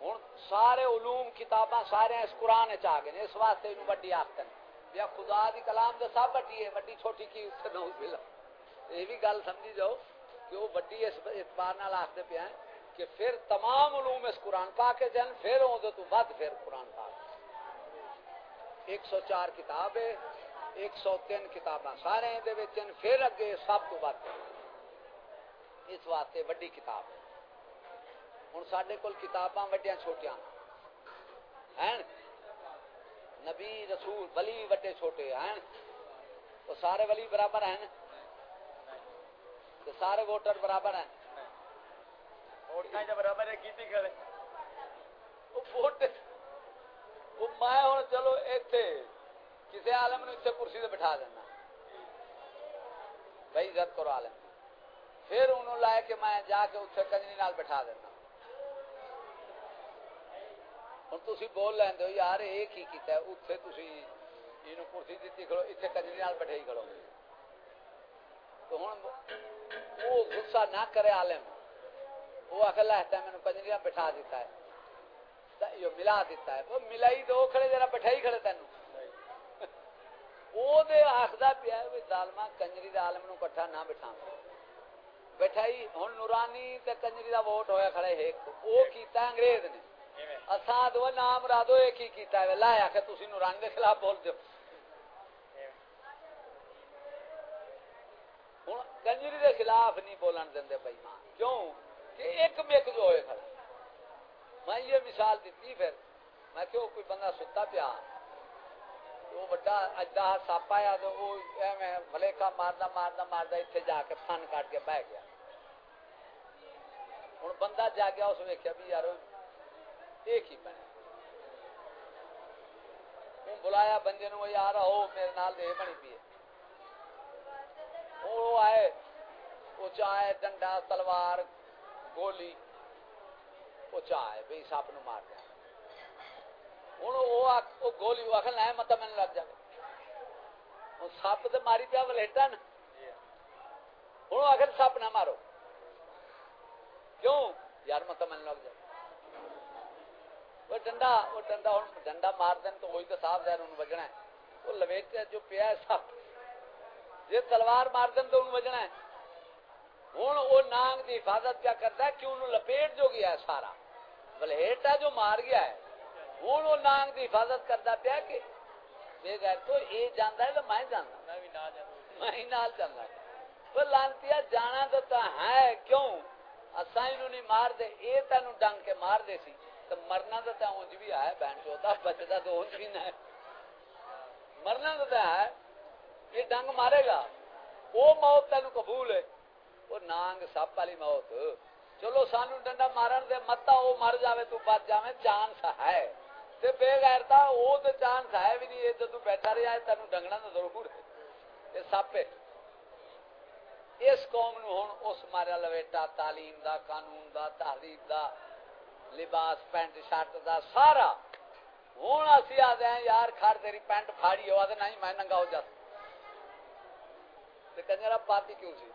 ہوں سارے علوم، کتاباں سارے اس قرآن چ گئے اس واسطے انہوں وڈی آخر یا خدا دی کلام تو سب وڈی ہے، وڈی چھوٹی کی اتنے نو ملا۔ یہ بھی گل سمجھی جاؤ کہ وہ وڈی اس اعتبار نال آخر پیا ہے کہ پھر تمام علوم اس قرآن پاک کے جن، پھر ہوں تو ود پھر قرآن پاک۔ ایک سو چار کتاب ہے، ایک سو تین کتاباں سارے دے پھر اگے سب تو ود اس واسطے وڈی کتاب ہے۔ ہوں سڈے کول کتاباں وڈیا چھوٹیاں۔ ہیں۔ نبی رسول ولی وڈے چھوٹے ہیں۔ تو سارے ولی برابر ہیں تو سارے ووٹر برابر ہیں۔ برابر ہے؟ کیتی کھڑے میں ہوں چلو اتنے کسی عالم نے اتنے کرسی سے بٹھا دینا۔ بھائی عزت کرو عالم پھر انہوں لائے کہ میں جا کے اتنے کنجری نال بٹھا دینا۔ ہوں تھی بول لین دو یار یہ کی کیتا ہے اتنے تھی یہ کرسی دیتی کھڑو اتنے کنجری نال بٹھائی کھڑو تو ہوں وہ غصہ نہ کرے عالم وہ آخر لہتا ہے میں کنجری بٹھا دیتا ہے یہ ملا دیتا ہے وہ ملائی دو کھڑے جرا بٹھائی کھڑے تین وہ آخر پیا دالما کنجری دے عالم نو کٹھا نہ بٹھا بٹھائی ہوں نورانی تے کنجری دا ووٹ ہویا کھڑے ایک وہ کیتا انگریز نے اساں دو نام را دو ایک ہی کیتا ہے۔ لایا کہ تسی نورانی دے خلاف بول دیو۔ ہن کنجری دے خلاف نہیں بولن دیندے بھائی ماں۔ کیوں؟ کہ ایک میک جو ہوئے کھڑا۔ میں یہ مثال دیتی پھر۔ میں کیوں کوئی بندہ ستا پیا۔ وہ بڑا اجدا سپ آیا تو وہ میں ملیکا ماردا ماردا ماردا اتنے جا کے فن کٹ کے بہ گیا۔ ہوں بندہ جا گیا، اس ویکیا بھی یار ایک ہی بنے۔ ہوں بلایا بندے نو یار آؤ، میرے نال دے بنی پی وہ آئے۔ وہ چاہے ڈنڈا، تلوار، گولی۔ وہ چاہے بھائی سپ نو مار دیا۔ ہوں، وہ گولی آخر لائے مت مطلب مین لگ جائے سپ تو ماری پیا ولیٹا نا۔ ہوں آخر سپ نہ مارو۔ کیوں؟ یار مطلب مت مین لگ جائے وہ ڈنڈا وہ ڈنڈا ہوں ڈنڈا مار دین تو وہی تو صاف ظاہر انہوں بجنا ہے۔ وہ لویٹ جو پیا ہے سپ جی تلوار مار دین تو انہوں بجنا ہے۔ ہوں وہ نانگ کی حفاظت کیا کرتا ہے کہ انہوں لپیٹ جو گیا ہے سارا ولیٹا جو مار گیا ہے ہوں وہ نانگ کی حفاظت کرتا پیا کہ بے گھر تو یہ جانا ہے تو میں جانا میں نال جانا وہ لانتی جانا تو ہے کیوں؟ اصا نہیں مار دے یہ تین ڈنگ کے مار دے سی۔ تو مرنا تو اونج بھی ہے، بہن چوتا بچتا تو اونج بھی نہ مرنا تو ہے، یہ ڈنگ مارے گا۔ وہ موت تین قبول ہے۔ وہ نانگ سپ والی موت۔ چلو سانو ڈنڈا مارن دے متا وہ مر جاوے، تو بچ جاوے چانس ہے۔ تے بے غیرتا وہ تے چانس ہے بھی نہیں جدو بیٹھا رہا ہے تینوں ڈنگنا تو ضرور ہے۔ یہ سپ ہے۔ اس قوم نو ہن اس مارا لویٹا، تعلیم دا، قانون دا تہذیب دا۔ لباس پینٹ شرٹ دا سارا۔ ہوں اسی آدھے ہیں یار کھڑ تیری پینٹ پھاڑی ہوا نہیں میں ننگا ہو جاتا کنجرا پارٹی کیوں سی؟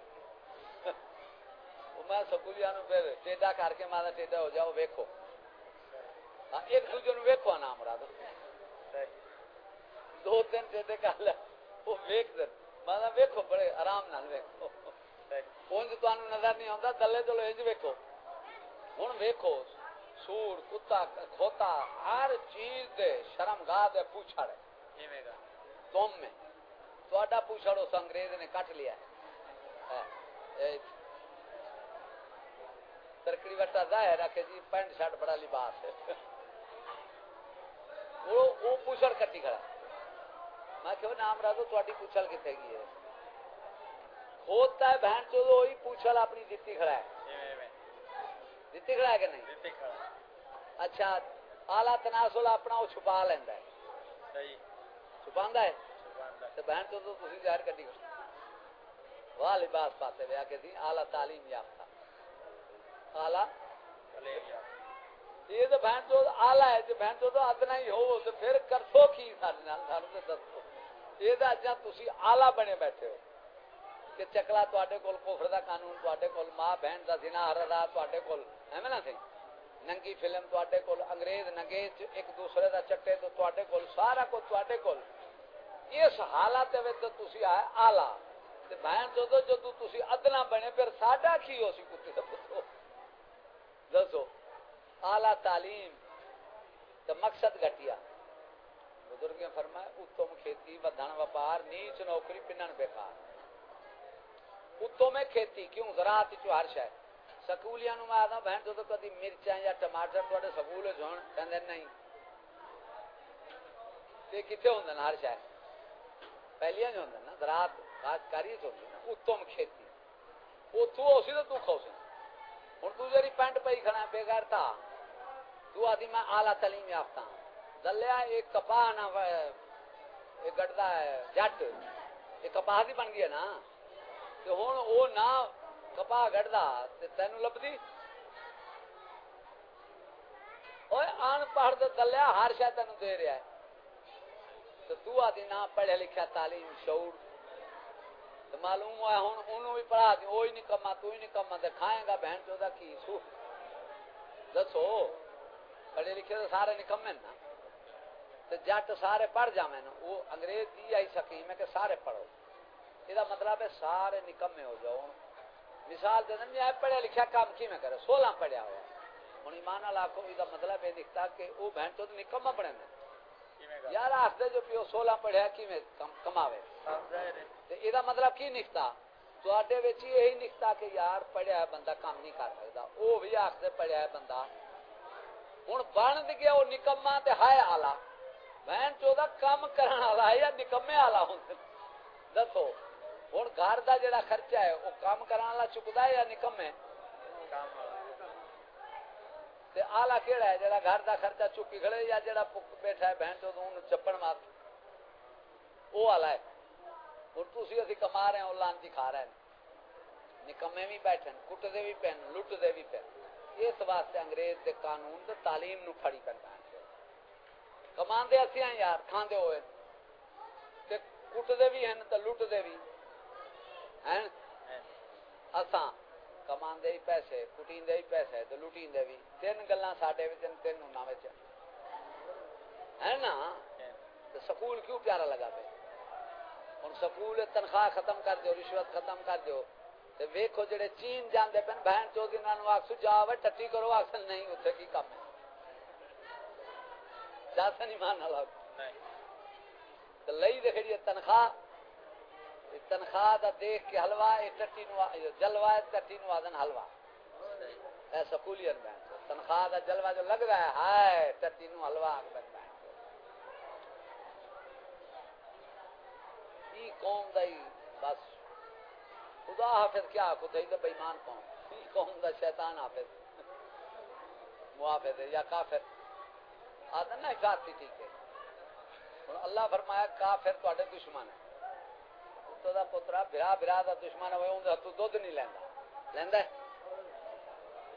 میں سکولیا پھر ٹیڈا کر کے ماتا ٹیڈا ہو جاؤ ویکو ایک دوجے ویکو نام مراد۔ دو تین ٹیڈے کر لیا وہ ویک دے۔ ماتا ویکو بڑے آرام نال ویکو انج تمہیں نظر نہیں آتا دلے چلو انج ویکو ہوں ویکو سور کتا کھوتا ہر چیز دے شرم گاہ دے پوچھڑ تم میں۔ تو پوچھڑ اس انگریز نے کٹ لیا ترکڑی وٹا ظاہر ہے کہ جی پینٹ شرٹ بڑا لباس ہے۔ وہ وہ پوچھڑ کٹی کھڑا۔ میں کہ نام تو تاری پوچھل کتنے گئی ہے۔ کھوتا ہے بہن چو وہی پوچھل اپنی دیتی کھڑا ہے۔ دیتی کھڑا ہے کہ نہیں؟ اچھا آلہ تناسل اپنا وہ چھپا لینا ہے۔ چھپا ہے؟ تو بہن تو تھی ظاہر کٹی کھڑا واہ لباس پاتے ویا کہ آلہ تعلیم یافتہ۔ آلہ یہ تو بہن تو آلہ ہے جو بہن تو ادنا ہی ہو تو پھر کرسو کی سارے نال؟ دسو۔ یہ تھی آلہ بنے بیٹھے ہو۔ کہ چکلا تے کول کفر دا قانون تے کول ماں بہن دا زنا ہردا تے کول ایویں نہ سی ننگی فلم تے کول، انگریز نگیز ایک دوسرے دا چٹے تو تے کول، سارا کچھ تے کول۔ اس حالت وچ تسی آئے آلہ۔ تے بہن جو جدو تسی ادنا بنے، پھر ساڈا کی ہو سی کتے دا پتو؟ دسو اعلی تعلیم تو مقصد گٹیا بزرگ فرمایا اتم کھیتی، ودھن وپار، نیچ نوکری، پنن بیکار۔ اتوں میں کھیتی، کیوں؟ زراعت چ ہر شے۔ سکولیاں میں آدا بہن تو کدی مرچاں یا ٹماٹر تواڈے سکول وچ ہون کہندے نہیں تے کتے ہوندے ہر شے پہلیاں جو ہوندے نا زراعت کاشتکاری چ ہوندے نا اتم کھیتی او تو اسی تے تو کھوسے ہن تو جڑی پینٹ پئی کھڑا بے غیر تا تو آدی میں اعلی تعلیم یافتہ ہوں دلیا ایک کپاہ نہ ایک گڑدا ہے جٹ ایک کپاہ دی بن گیا نا تے ہن او نہ کپا گڑدا تے تینو لبدی اوے آن پڑھ دے دلیا ہر شے تینو دے رہا ہے تے تو آدی نہ پڑھیا لکھیا تعلیم شعور تے معلوم ہے ہن اونوں بھی پڑھا دی اوہی نہیں کما تو ہی نہیں کما تے کھائے گا بہن چودا کی سو دسو پڑھے لکھے تو سارے نکمے نا تے جٹ سارے پڑھ جاویں نا وہ انگریز دی آئی سکیم ہے کہ سارے پڑھو یہ مطلب ہے سارے نکمے ہو جاؤ مثال دے دیں پڑھیا لکھا کام کی میں کرے؟ سولہ پڑھیا ہوا۔ ہوں ایمان لاکھو یہ مطلب یہ دکھتا کہ وہ بہن تو نکما بنے میں یار آخر جو پیو سولہ پڑھیا کی میں کماوے؟ یہ مطلب کی نکتا؟ تے یہی نکتا کہ یار پڑھیا ہے بندہ کام نہیں کر سکتا وہ بھی آخر پڑھیا ہے بندہ۔ ہوں بن گیا وہ نکما ہائے آلہ بہن چودہ کام کرنے والا ہے یا نکمے آلہ ہوں دسو۔ ہوں گھر کا جڑا خرچہ ہے وہ کام کرا چکتا ہے یا نکم ہے آلہ کہڑا ہے جڑا گھر کا خرچہ چکی کھڑے یا جڑا بیٹھا ہے بہن تو چپن مار وہ آلہ ہے ہوں تھی ابھی کما رہے ہیں لانتی کھا رہے ہیں نکمے بھی بیٹھے کٹتے بھی پہن لٹتے بھی پہن اس واسطے انگریز دے قانون دے تعلیم نو پھڑی پہ کما اسی ہیں یار کھاندے ہوئے کٹتے بھی ہیں تو لٹتے بھی اساں کماندے ہی پیسے کٹیندے ہی پیسے لٹیندے تین گلاں ساڈے وچ تین وچ ہے نا سکول کیوں پیارا لگا ہن سکول تنخواہ ختم کر دیو رشوت ختم کر دیو تے ویکھو جڑے چین جاندے پن بہن چودی انہاں نو آکھو جا وے ٹٹی کرو اصل نہیں اوتھے کی کم ہے جا سنی مان لگ نہیں تے لئی دکھڑی تنخواہ تنخواہ دا دیکھ کے حلوا ٹٹی نو جلوا ٹٹی نو آدن حلوا اے سکولیت میں تنخواہ دا جلوا جو لگ رہا ہے، ہائے، ٹٹی نو حلوہ حلوا بن میں ای قوم دا ہی، بس۔ خدا حافظ، کیا خدا ہی دا بیمان قوم۔ ای قوم دا شیطان حافظ۔ محافظ ہے یا کافر۔ آدن نا افاتی ٹھیک ہے۔ اللہ فرمایا، کافر تو دشمن ہے۔ پتو دا پترا برا برا دا دشمن ہوئے، اون ہتھوں دودھ نہیں لیندا۔ لیندا ہے؟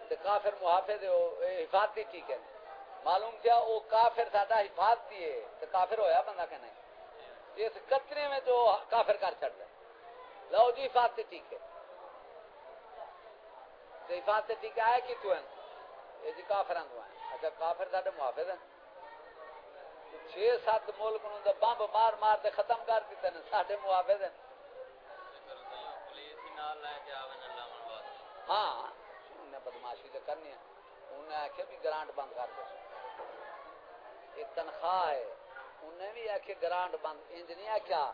تے کافر محافظ ہو حفاظتی ٹھیک ہے۔ معلوم کیا، او کافر ساڈا حفاظتی ہے۔ تے کافر ہویا بندہ کہ نہیں؟ اس قطرے میں جو کافر کر چھڑ دے۔ لو جی حفاظتی ٹھیک ہے۔ تے حفاظتی ٹھیک ہے کہ تو ہیں یہ جی کافراں تو ہیں اچھا کافر ساڈے محافظ ہیں۔ چھ سات ملک نو بمب مار مار دے ختم کر دیتے ہیں، ساڈے محافظ ہیں۔ ہاں انہیں بدماشی تو کرنی ہے انہیں آخیا بھی گرانٹ بند کر دو یہ تنخواہ ہے انہیں بھی آخیا گرانٹ بند انج نہیں آخیا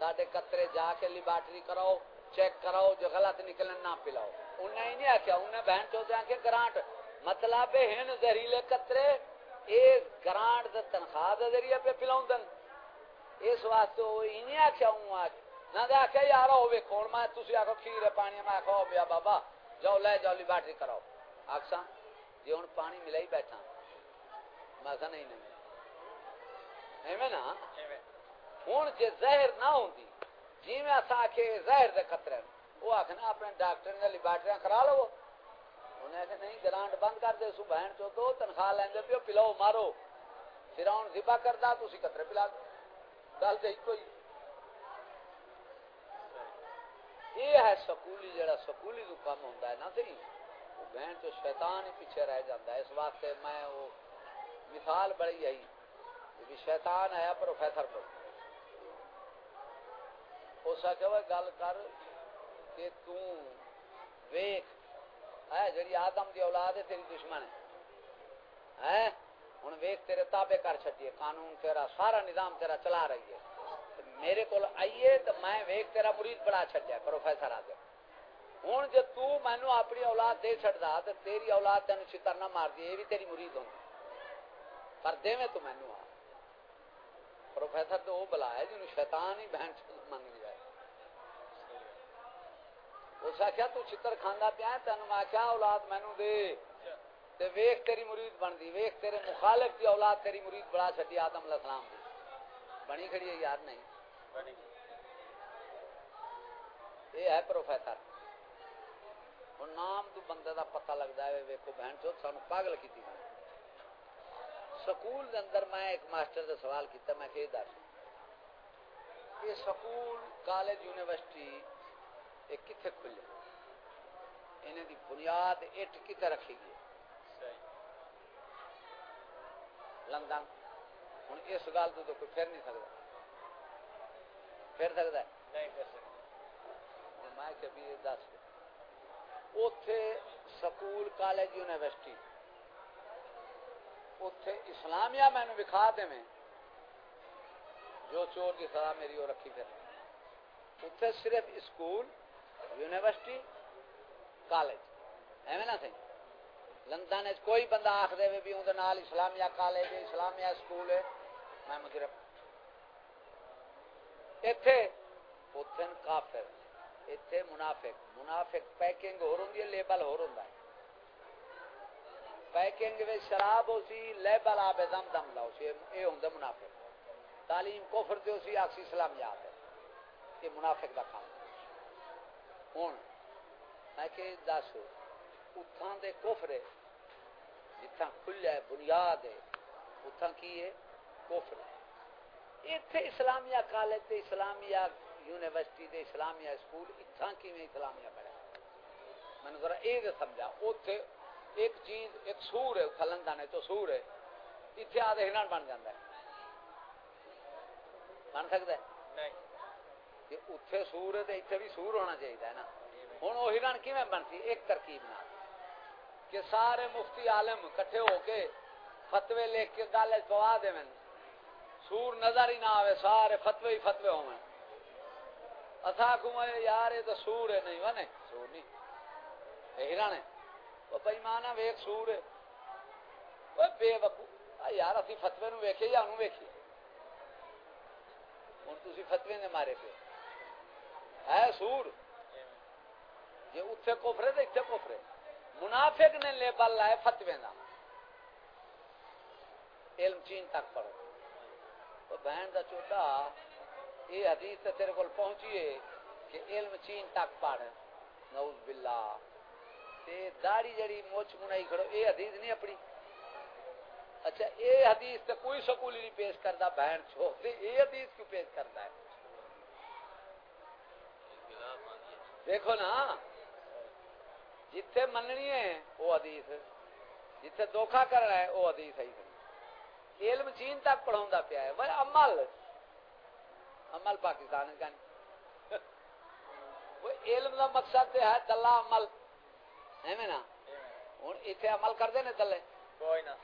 سڈے کترے جا کے لیبارٹری کراؤ چیک کراؤ جو غلط نکلے نہ پلاؤ انہیں نہیں آخیا انہیں بہن چوتے آخیا گرانٹ مطلب ہے زہریلے کترے یہ گرانٹ تنخواہ دے ذریعے پہ پلاؤں دن اس واسطے وہ نہیں آخیا ہوں آج نہ دے آخیا یار ہوے کون میں تسی آکھو کھیر پانی میں آکھو بیا بابا جاؤ لے جاؤ لیبارٹری کراؤ آخسا جی ہوں پانی ملا ہی بیٹھا میں نہیں نہیں ایویں نا ہوں زہر نہ زہر دے خطرے وہ آخنا اپنے ڈاکٹر نے لیبارٹریاں کرا لو انہیں آخر نہیں گرانٹ بند کر دے سو بہن چو دو تنخواہ لیندے پیو پلاؤ مارو پھر ہوں ذبح کرتا تھی قطرے پلا دو گل تو ایک ہی یہ ہے سکولی جڑا سکولی تو کام ہوتا ہے نا سی وہ بہن تو شیطان ہی پیچھے رہ جاتا ہے۔ اس واسطے میں وہ مثال بڑی آئی بھی شیطان آیا پروفیسر پر اس آخر گل کر کہ تیک ہے جڑی آدم دی اولاد ہے، تیری دشمن ہے۔ ہوں ویک تیرے تابے کر چڈیے قانون تیرا، سارا نظام تیرا چلا رہی ہے۔ میرے کو آئیے تو میں ویک تیرا مرید بڑا چڈیا پروفیسر آ گیا ہوں جی تینو اپنی اولاد دے چڑتا تو تیری اولاد تین چتر نہ مار دی، یہ بھی تیری مرید ہوں۔ پر دے میں تو مینو آ۔ پروفیسر تو وہ بلا ہے جن شیطان ہی بہن من گیا اس آخیا تو چتر کھانا پیا تین میں آخیا اولاد مینو دے۔ تے ویخ تیری مرید بن دی ویخ تیرے مخالف کی اولاد تیری مرید بڑا چڈی آدم علیہ السلام دی۔ بنی کھڑی ہے، یار نہیں۔ یہ ہے پروفیسر ہوں نام تو بندے دا پتہ لگتا ہے ویکو بہن سانو پاگل کی سکول دے اندر میں ایک ماسٹر سوال کیتا میں کہ دس یہ سکول کالج یونیورسٹی یہ کتنے کھلے انہیں دی بنیاد اٹ کتنے رکھی گئی لندن ہوں اس گل تو کوئی پھر نہیں سکتا پھر سکتا ہے؟ میں کہ دس اتے سکول کالج یونیورسٹی۔ اتے اسلامیہ مینو وکھا دے میں جو چور کی سزا میری وہ رکھی پھر۔ اتنے صرف اسکول یونیورسٹی کالج۔ ایویں نہ سی لندن کوئی بندہ آخ دے بھی اندر اسلامیہ کالج اسلامیہ اسکول ہے۔ میں مغرب ایتھے اوتھن کافر، ایتھے منافق۔ منافق پیکنگ ہور ہوندی ہے، لیبل ہور ہوندا ہے۔ پیکنگ وچ شراب ہوسی، لیبل آ دم دم لاو سی، اے ہوندا منافق۔ تعلیم کفر دیو سی اکسی اسلامیات ہے۔ یہ منافق دا کام۔ ہن، میں کہ دس اتھاں دے کفر ہے، جتھاں کھلیا ہے، بنیاد ہے اتھاں کی ہے؟ کفر ہے۔ ایتھے اسلامیہ کالج تے اسلامیہ یونیورسٹی دے اسلامیہ اسکول اتھاں کیویں اسلامیہ پڑھا میں نے ذرا دے سمجھا اوتھے ایک چیز ایک سور ہے کھلندا نے تو سور ہے ایتھے آدھے ہرن بن جاندا ہے بن سکدا ہے نہیں اوتھے سور ہے تے ایتھے بھی سور ہونا چاہیے نا ہن او ہرن کیویں بنتی ایک ترکیب نال کہ سارے مفتی عالم کٹھے ہو کے فتوے لکھ کے گل پوا دے سور نظر ہی نہ آئے سارے فتوے ہی فتوے ہو اتھا کمائے یار یہ تو سور ہے، نہیں، ونے، سور نہیں۔ ہرن ہے۔ وہ بھائی مانا ویک سور ہے۔ وہ بے وقو یار، اسی فتوے نو ویکھے یا انہوں ویکھے ہوں تھی فتوے نے مارے پہ ہے سور؟ جی اتنے کوفرے تو اتنے کوفرے منافق نے لیبل لائے فتوے کا علم چین تک پڑھو۔ بہن کا چوٹا، یہ حدیث تے تیرے کول پہنچیے کہ علم چین تک پڑھ۔ نعوذ باللہ۔ تے داڑھی جڑی موچ منائی کھڑو اے حدیث نہیں اپنی؟ اچھا اے حدیث تے کوئی سکولی نہیں پیش کردا، بہن چھو تے اے حدیث کیوں پیش کردا ہے؟ دیکھو نا، جتھے مننی ہے، وہ حدیث جتھے دھوکھا کرنا ہے، وہ حدیث ہے۔ علم چین تک پڑھا پیا ہے۔ وہ عمل۔ عمل پاکستان کا نہیں؟ وہ علم کا مقصد ہے دلہ عمل۔ ہے نا؟ ہوں اتنے عمل کرتے ہیں دلے کوئی نہ۔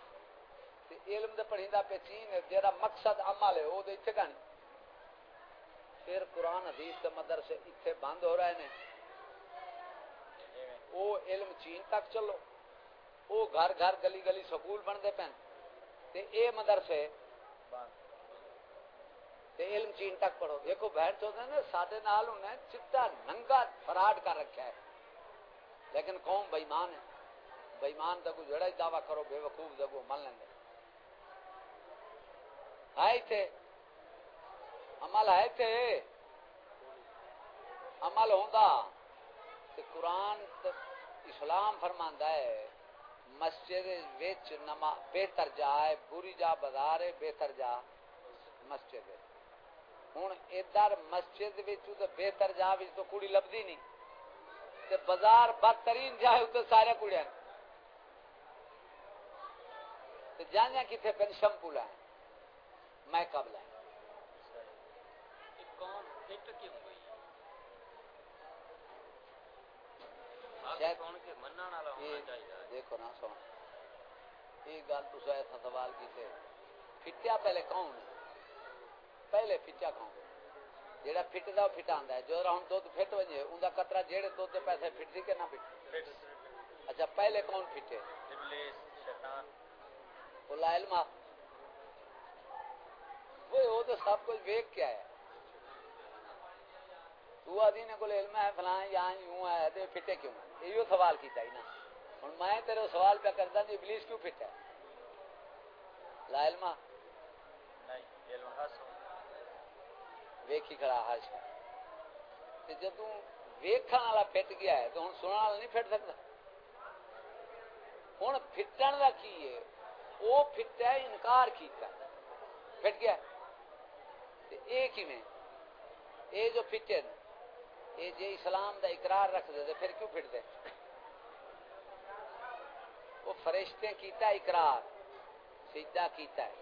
علم دے پڑھی پہ چین جہاں مقصد عمل ہے وہ اتنے کا نہیں؟ پھر قرآن حدیث کے مدرسے اتنے بند ہو رہے ہیں وہ علم چین تک چلو۔ وہ گھر گھر گلی گلی سکول بنتے پے تے اے مدرسے تے علم چین تک پڑھو۔ دیکھو، بہن چوتے ہیں سادے نال انہیں چٹا ننگا فراڈ کر رکھا ہے۔ لیکن قوم بےمان ہے۔ بےمان دا جڑا ہی دعویٰ کرو، بے وقوف دا کو من لیں آئے تھے۔ عمل ہے تھے۔ عمل ہوندا۔ تے قرآن اسلام فرماندا ہے۔ مسجد وچ نما بہتر جا بری جا، بازار ہے بہتر جا، مسجد ہن ادھر مسجد وچ تے بہتر جا، وچ تو کڑی لبدی نہیں تے بازار بدترین جائے اتنے سارے کڑیاں کڑیا جانا کتنے پین شمپو لائیں میں قبل ہے کون کب لائیں دیکھو نا سو یہ گل تو ایسا سوال فٹیا پہلے کون پہلے فٹیا کون جیڑا فٹ دا فٹ آندا ہے۔ جو ہن دودھ فٹ وجے اوندا قطرہ جیڑے دودھ دے پیسے فٹ دی کہ نہ فٹ اچھا پہلے کون فٹے؟ ابلیس شیطان۔ وہ علم وہ تو سب کچھ ویک کیا ہے تو آدھی نے کوئی علم ہے فلاں یا یوں ہے تے فٹے کیوں یہ سوال کیتا ہی نا۔ ہن میں تیرے سوال پہ کردا کہ ابلیس کیوں فٹ ہے؟ لا علم نہیں علم حاصل ویکھی کھڑا حاج۔ تے جدوں ویکھن والا پھٹ گیا ہے تو ہن سنن والا نہیں پھٹ سکدا۔ ہن پھٹن دا کی ہے؟ او پھٹا ہے انکار کیتا پھٹ گیا تے اے کیویں؟ اے جو پھٹے اے جے اسلام دا اقرار رکھ دے پھر کیوں پھٹ دے؟ وہ فرشتے کیتا اقرار سجدہ کیتا ہے۔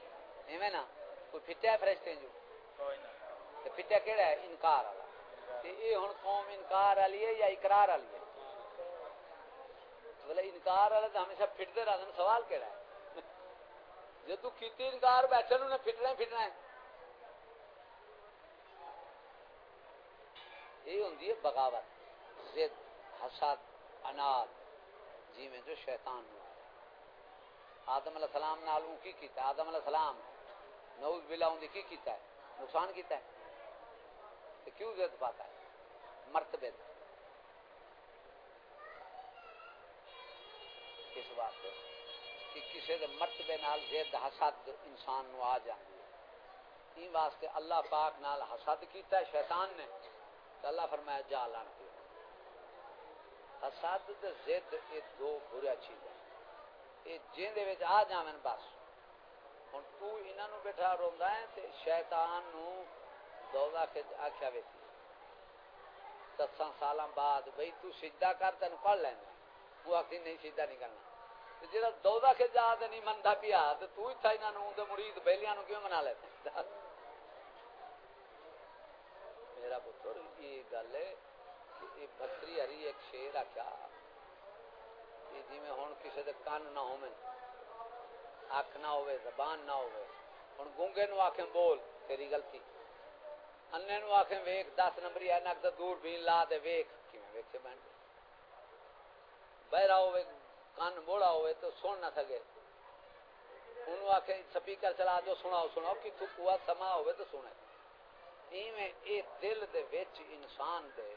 ایویں نا کوئی پھٹا ہے فرشتے جو؟ پھٹیا کیڑا ہے؟ انکار والا۔ تے اے ہن قوم انکار والی ہے یا اقرار والی ہے؟ بولے انکار والا تے ہمیشہ پھٹتے رہن سوال کیڑا ہے؟ جے تو کیتی انکار بیٹھے نے پھٹنا ہی پھٹنا ہے۔ یہ ہوندی ہے بغاوت، ضد، حسد اناد جی میں جو شیطان ہوا ہے آدم علیہ السلام نال کی کیتا آدم علیہ السلام نعوذ باللہ ان کی کیتا ہے؟ نقصان کیتا ہے؟ تو کیوں زد پاتا ہے؟ مرتبے دا۔ اس بات پہ کہ کسی دے مرتبے نال زد حسد انسان نو آ جاندی ہے۔ این واسطے اللہ پاک نال حسد کیتا ہے، شیطان نے۔ تو اللہ فرمایا، جا لانتی حسد تے زد یہ دو برا چیزاں۔ یہ جن دے وچ آ جاویں بس۔ ہن تو انہاں نو بیٹھا روندا ہے تے شیطان نو دودا کے آخیا ویسی دساں سالاں بعد، بھئی تو سجدہ کر تین پڑھ لینا وہ آخری نہیں، سجدہ نہیں کرنا۔ جا دودا کے جا نہیں منتا پیا تو تو ہی تھا انہوں نے مرید بہلیاں نو کیوں منا لیتے میرا پتر یہ گل ہے کہ بکری ہری ایک شیر آخیا جی میں ہوں کسی کے کن نہ ہو اک نہ ہوئے زبان نہ ہوئے ہوں گونگے نو آخ بول تیری غلطی انے نو آخ ویک دس نمبر ہے نک دور بھی لا دے ویک کیویں ویکھے بینڈ بہرا ہوے کان موڑا ہوے تو سن نہ سکے انہوں آخ سپیکر چلا جو سناؤ سناؤ کہ تو کوا سما ہوے تو سنے ایویں اے دل دے وچ انسان دے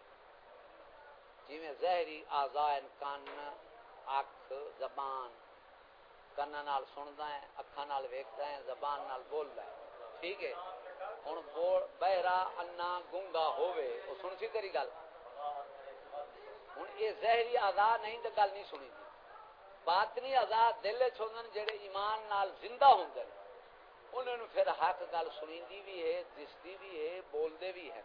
جویں زہری اعضاء کان اکھ، زبان کنا نال سندا ہے اکھاں نال ویکھدا ہے زبان نال بولدا ہے ٹھیک ہے؟ ہوں بہرا انا گونگا ہوئے وہ سن سی تیری گل؟ ہوں یہ زہری آزاد نہیں تو گل نہیں سنی جی۔ باطنی آزاد دل چھوڑن جڑے ایمان نال زندہ ہوں انہوں نے پھر حق گل سنی بھی ہے دستی بھی ہے بولتے بھی ہیں۔